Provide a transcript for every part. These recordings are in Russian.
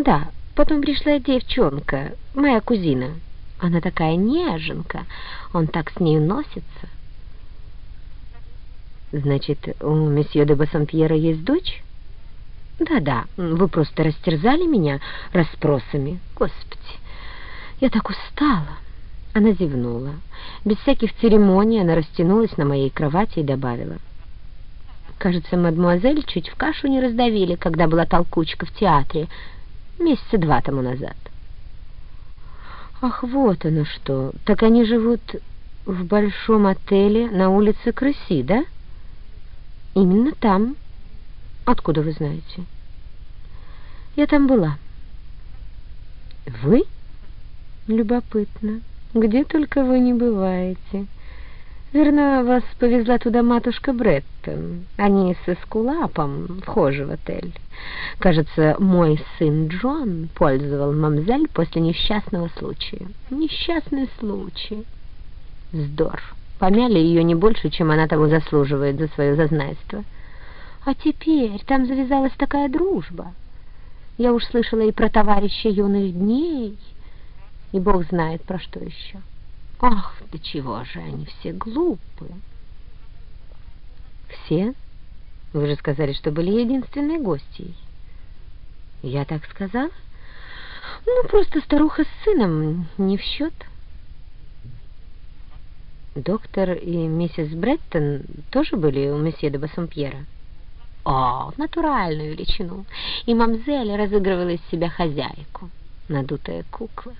Да, потом пришла девчонка, моя кузина. Она такая неженка, он так с ней носится. Значит, у месье де Бассампьера есть дочь? Да-да, вы просто растерзали меня расспросами. Господи, я так устала. Она зевнула. Без всяких церемоний она растянулась на моей кровати и добавила. Кажется, мадемуазель чуть в кашу не раздавили, когда была толкучка в театре, месяца два тому назад. Ах, вот оно что. Так они живут в большом отеле на улице Крыси, да? Именно там. Откуда вы знаете? Я там была. Вы? Любопытно. Где только вы не бываете. Верно, вас повезла туда матушка Бреттон. Они с Эскулапом вхожи в отель. Кажется, мой сын Джон пользовал мамзель после несчастного случая. Несчастный случай. Здор. Помяли ее не больше, чем она того заслуживает за свое зазнайство. А теперь там завязалась такая дружба. Я уж слышала и про товарища юных дней, и бог знает про что еще. Ах, до чего же они все глупые. Все? Вы же сказали, что были единственной гостьей. Я так сказала? Ну, просто старуха с сыном не в счет. Доктор и миссис Бреттон тоже были у месье де Бассомпьера? О, натуральную величину. И мамзель разыгрывала из себя хозяйку, надутая кукла.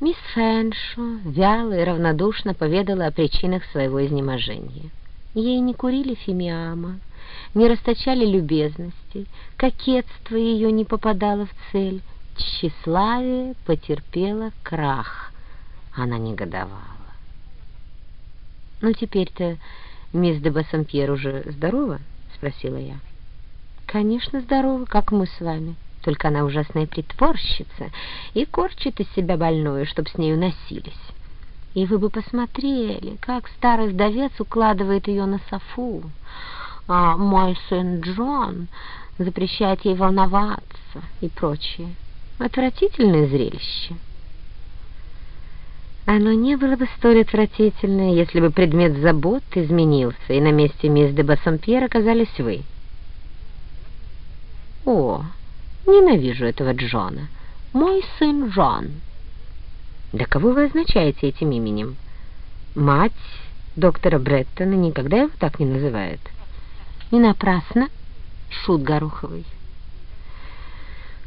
Мисс Фэншо вяло и равнодушно поведала о причинах своего изнеможения. Ей не курили фимиама, не расточали любезностей, кокетство ее не попадало в цель, тщеславие потерпело крах. Она негодовала. «Ну, теперь-то мисс де Бассампьер уже здорова?» — спросила я. «Конечно, здорова, как мы с вами» только она ужасная притворщица и корчит из себя больную, чтоб с нею носились. И вы бы посмотрели, как старый вдовец укладывает ее на софу, а мой сын Джон запрещает ей волноваться и прочее. Отвратительное зрелище. Оно не было бы столь отвратительное, если бы предмет забот изменился, и на месте мисс де Бассампьер оказались вы. О, Ненавижу этого Джона. Мой сын Джон. Да кого вы означаете этим именем? Мать доктора Бреттона никогда его так не называет. Не напрасно, шут Гороховый.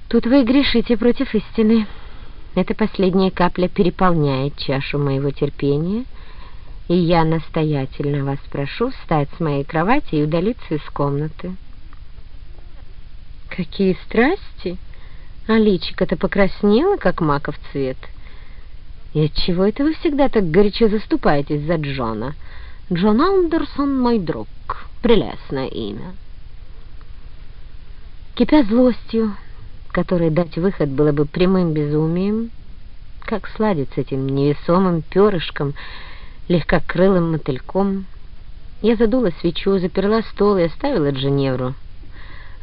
Тут вы грешите против истины. Эта последняя капля переполняет чашу моего терпения, и я настоятельно вас прошу встать с моей кровати и удалиться из комнаты. Какие страсти! А личико-то покраснело, как маков цвет. И отчего это вы всегда так горячо заступаетесь за Джона? Джон Андерсон, мой друг. Прелестное имя. Кипя злостью, которой дать выход было бы прямым безумием, как сладить с этим невесомым перышком, легкокрылым мотыльком, я задула свечу, заперла стол и оставила Дженевру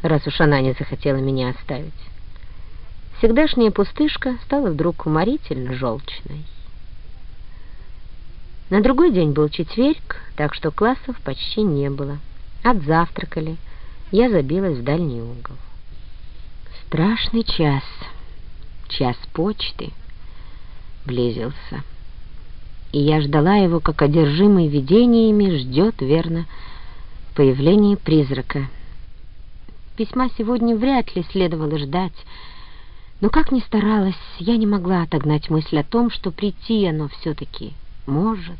раз уж она не захотела меня оставить. Всегдашняя пустышка стала вдруг уморительно желчной. На другой день был четверг, так что классов почти не было. Отзавтракали, я забилась в дальний угол. Страшный час, час почты, близился. И я ждала его, как одержимый видениями ждет, верно, появление призрака — Письма сегодня вряд ли следовало ждать, но как ни старалась, я не могла отогнать мысль о том, что прийти оно все-таки может.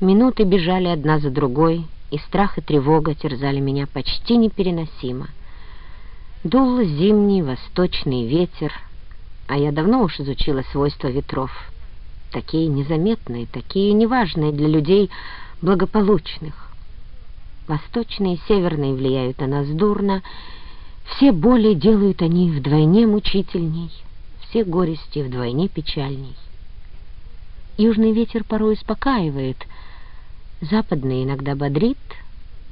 Минуты бежали одна за другой, и страх и тревога терзали меня почти непереносимо. Дул зимний восточный ветер, а я давно уж изучила свойства ветров. Такие незаметные, такие неважные для людей благополучных. Восточные и северные влияют на нас дурно, все боли делают они вдвойне мучительней, все горести вдвойне печальней. Южный ветер порой успокаивает, западный иногда бодрит,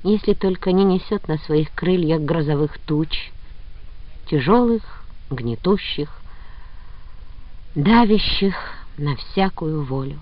если только не несет на своих крыльях грозовых туч, тяжелых, гнетущих, давящих на всякую волю.